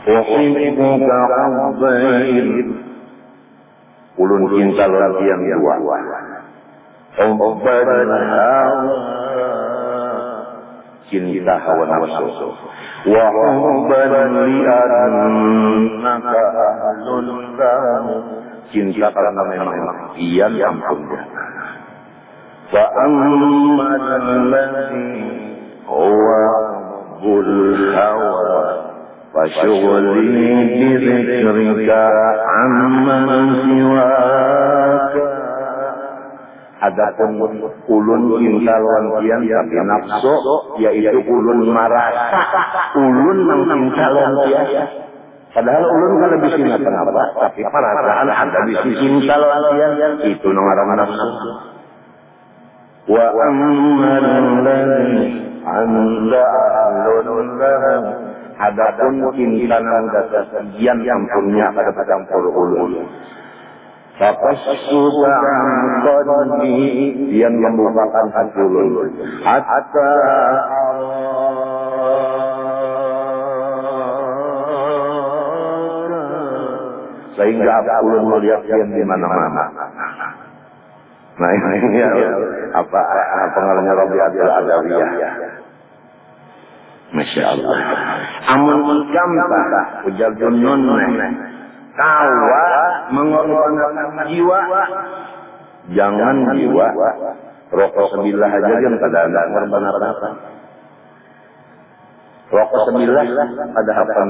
Uhibbuka hubbain Ulun cinta lagi yang dua Hubban hawa Cinta hawa nafsu Wa hubban li'annaka ahlun lahu Cinta karena memang Iyan ampunnya Wa amma alladhi Huwa Bul hawa فشغلي بذكرك عمن سواك Adapun ulun cinta lawan kian tapi nafsu yaitu ulun merasa ulun nang cinta lawan kian. Padahal ulun kan lebih cinta kenapa? Tapi perasaan ada bisi cinta lawan kian itu nang ngaran nafsu. Wa amman Adapun kintanan dasar sekian ampunnya pada campur ulun. Fakasuka qalbi yang membukakan hati ulun. Hatta sehingga ulun melihat yang di mana-mana. Nah ini ya, apa pengaruhnya Rabbi Adil Adawiyah. Masya Allah. Amun gampang ujar junun kawa mengorbankan jiwa. Jangan jiwa rokok sebilah aja yang pada ada korban apa-apa. Rokok sebilah ada apa